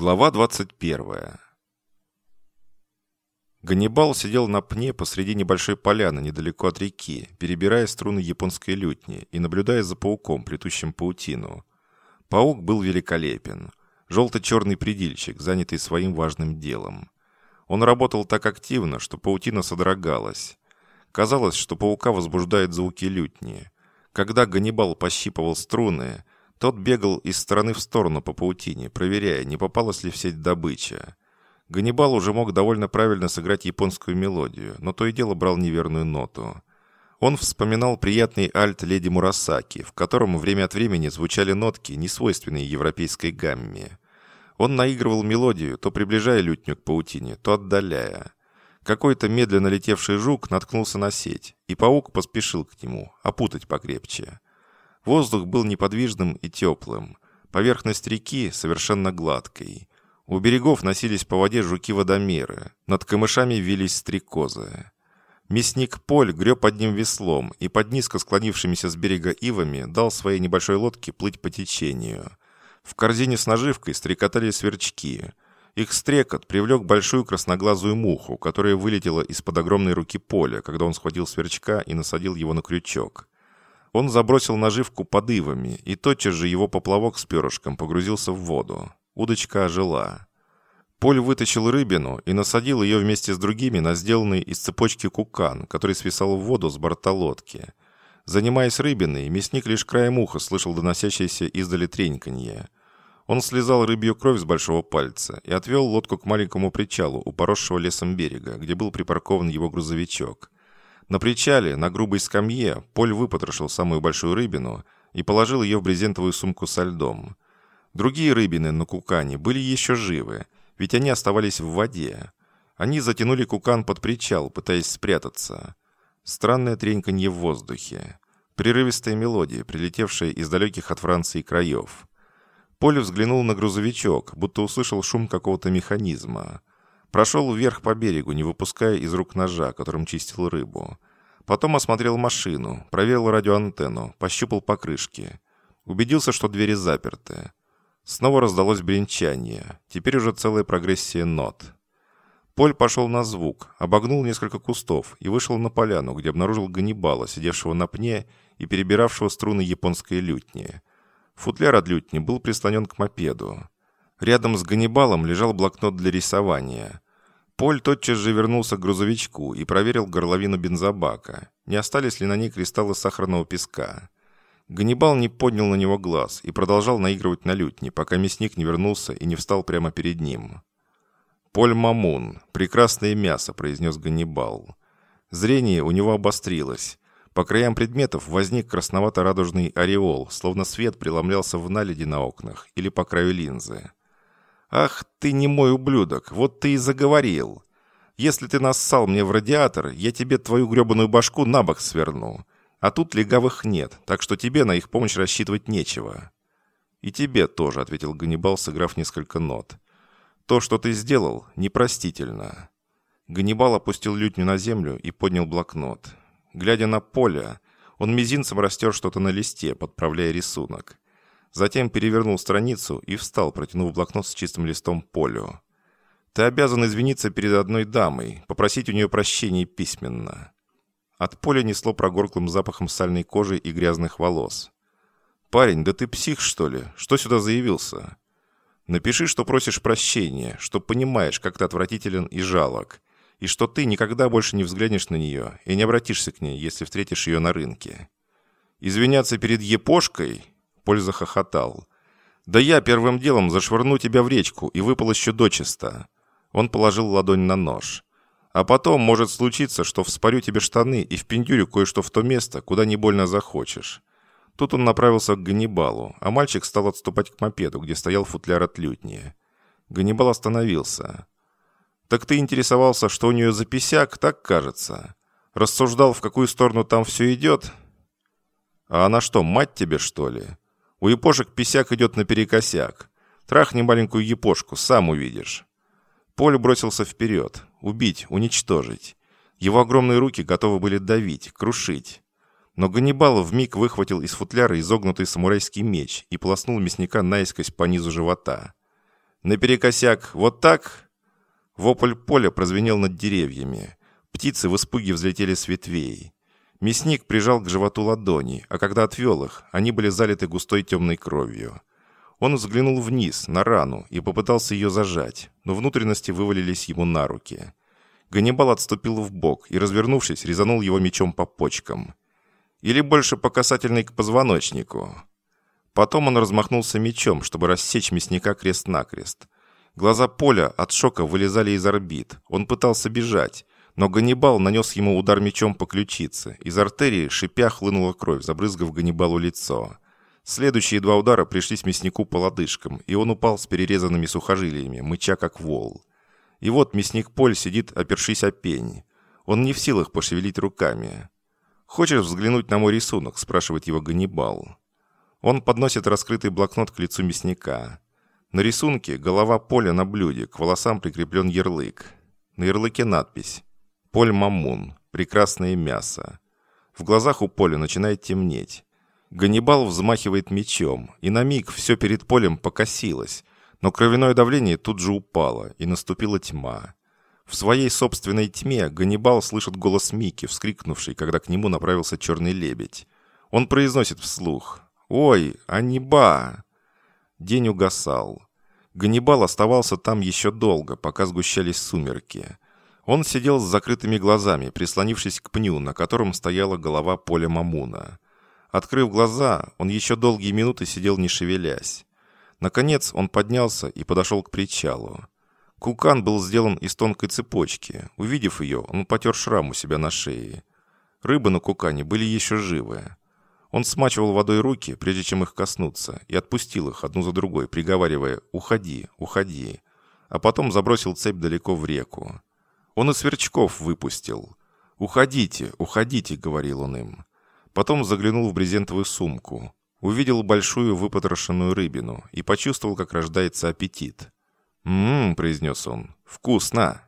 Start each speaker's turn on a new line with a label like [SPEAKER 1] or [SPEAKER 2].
[SPEAKER 1] Глава 21. Ганнибал сидел на пне посреди небольшой поляны недалеко от реки, перебирая струны японской лютни и наблюдая за пауком, плетущим паутину. Паук был великолепен. Желто-черный предильщик, занятый своим важным делом. Он работал так активно, что паутина содрогалась. Казалось, что паука возбуждает звуки лютни. Когда Ганнибал пощипывал струны, тот бегал из стороны в сторону по паутине, проверяя, не попалась ли в сеть добыча. Ганнибал уже мог довольно правильно сыграть японскую мелодию, но то и дело брал неверную ноту. Он вспоминал приятный альт леди Мурасаки, в котором время от времени звучали нотки, несвойственные европейской гамме. Он наигрывал мелодию, то приближая лютню к паутине, то отдаляя. Какой-то медленно летевший жук наткнулся на сеть, и паук поспешил к нему, опутать покрепче. Воздух был неподвижным и теплым. Поверхность реки совершенно гладкой. У берегов носились по воде жуки-водомеры. Над камышами вились стрекозы. Мясник Поль греб одним веслом и под низко склонившимися с берега ивами дал своей небольшой лодке плыть по течению. В корзине с наживкой стрекотали сверчки. Их стрекот привлек большую красноглазую муху, которая вылетела из-под огромной руки Поля, когда он схватил сверчка и насадил его на крючок. Он забросил наживку под ивами, и тотчас же его поплавок с перышком погрузился в воду. Удочка ожила. Поль вытащил рыбину и насадил ее вместе с другими на сделанный из цепочки кукан, который свисал в воду с борта лодки. Занимаясь рыбиной, мясник лишь краем уха слышал доносящееся издали треньканье. Он слезал рыбью кровь с большого пальца и отвел лодку к маленькому причалу у поросшего лесом берега, где был припаркован его грузовичок. На причале, на грубой скамье, Поль выпотрошил самую большую рыбину и положил ее в брезентовую сумку со льдом. Другие рыбины на кукане были еще живы, ведь они оставались в воде. Они затянули кукан под причал, пытаясь спрятаться. Странное треньканье в воздухе. Прерывистая мелодия, прилетевшая из далеких от Франции краев. Поле взглянул на грузовичок, будто услышал шум какого-то механизма. Прошел вверх по берегу, не выпуская из рук ножа, которым чистил рыбу. Потом осмотрел машину, проверил радиоантенну, пощупал покрышки. Убедился, что двери заперты. Снова раздалось бренчание. Теперь уже целая прогрессия нот. Поль пошел на звук, обогнул несколько кустов и вышел на поляну, где обнаружил Ганнибала, сидевшего на пне и перебиравшего струны японской лютни. Футляр от лютни был прислонен к мопеду. Рядом с Ганнибалом лежал блокнот для рисования. Поль тотчас же вернулся к грузовичку и проверил горловину бензобака, не остались ли на ней кристаллы сахарного песка. Ганнибал не поднял на него глаз и продолжал наигрывать на лютне, пока мясник не вернулся и не встал прямо перед ним. «Поль Мамун. Прекрасное мясо», — произнес Ганнибал. Зрение у него обострилось. По краям предметов возник красновато-радужный ореол, словно свет преломлялся в наледи на окнах или по краю линзы. «Ах ты не мой ублюдок, вот ты и заговорил. Если ты нассал мне в радиатор, я тебе твою гребаную башку на бок сверну. А тут легавых нет, так что тебе на их помощь рассчитывать нечего». «И тебе тоже», — ответил Ганнибал, сыграв несколько нот. «То, что ты сделал, непростительно». Ганнибал опустил лютню на землю и поднял блокнот. Глядя на поле, он мизинцем растер что-то на листе, подправляя рисунок. Затем перевернул страницу и встал, протянув блокнот с чистым листом Полю. «Ты обязан извиниться перед одной дамой, попросить у нее прощения письменно». От поля несло прогорклым запахом сальной кожи и грязных волос. «Парень, да ты псих, что ли? Что сюда заявился?» «Напиши, что просишь прощения, что понимаешь, как ты отвратителен и жалок, и что ты никогда больше не взглянешь на нее и не обратишься к ней, если встретишь ее на рынке. Извиняться перед епошкой Поль захохотал. «Да я первым делом зашвырну тебя в речку и выполощу дочисто». Он положил ладонь на нож. «А потом может случиться, что вспорю тебе штаны и впендюрю кое-что в то место, куда не больно захочешь». Тут он направился к Ганнибалу, а мальчик стал отступать к мопеду, где стоял футляр от лютни. Ганнибал остановился. «Так ты интересовался, что у нее за писяк, так кажется? Рассуждал, в какую сторону там все идет?» «А она что, мать тебе, что ли?» У япошек писяк идет наперекосяк. Трахни маленькую япошку, сам увидишь. Поль бросился вперед. Убить, уничтожить. Его огромные руки готовы были давить, крушить. Но Ганнибал вмиг выхватил из футляра изогнутый самурайский меч и полоснул мясника наискось по низу живота. Наперекосяк, вот так?» Вопль поля прозвенел над деревьями. Птицы в испуге взлетели с ветвей. Мясник прижал к животу ладони, а когда отвел их, они были залиты густой темной кровью. Он взглянул вниз, на рану, и попытался ее зажать, но внутренности вывалились ему на руки. Ганнибал отступил в бок и, развернувшись, резанул его мечом по почкам. Или больше по касательной к позвоночнику. Потом он размахнулся мечом, чтобы рассечь мясника крест-накрест. Глаза Поля от шока вылезали из орбит. Он пытался бежать, но Ганнибал нанес ему удар мечом по ключице. Из артерии, шипя, хлынула кровь, забрызгав Ганнибалу лицо. Следующие два удара пришлись мяснику по лодыжкам, и он упал с перерезанными сухожилиями, мыча как вол. И вот мясник Поль сидит, опершись о пень. Он не в силах пошевелить руками. «Хочешь взглянуть на мой рисунок?» – спрашивает его Ганнибал. Он подносит раскрытый блокнот к лицу мясника. На рисунке голова Поля на блюде, к волосам прикреплен ярлык. На ярлыке надпись Поль Мамун. Прекрасное мясо. В глазах у Поля начинает темнеть. Ганнибал взмахивает мечом, и на миг все перед полем покосилось, но кровяное давление тут же упало, и наступила тьма. В своей собственной тьме Ганнибал слышит голос Мики, вскрикнувший, когда к нему направился черный лебедь. Он произносит вслух «Ой, Аниба!» День угасал. Ганнибал оставался там еще долго, пока сгущались сумерки. Он сидел с закрытыми глазами, прислонившись к пню, на котором стояла голова Поля Мамуна. Открыв глаза, он еще долгие минуты сидел не шевелясь. Наконец он поднялся и подошел к причалу. Кукан был сделан из тонкой цепочки. Увидев ее, он потер шрам у себя на шее. Рыбы на кукане были еще живы. Он смачивал водой руки, прежде чем их коснуться, и отпустил их одну за другой, приговаривая «Уходи, уходи», а потом забросил цепь далеко в реку. Он и сверчков выпустил. «Уходите, уходите», — говорил он им. Потом заглянул в брезентовую сумку. Увидел большую выпотрошенную рыбину и почувствовал, как рождается аппетит. «М-м-м», произнес он, — «вкусно».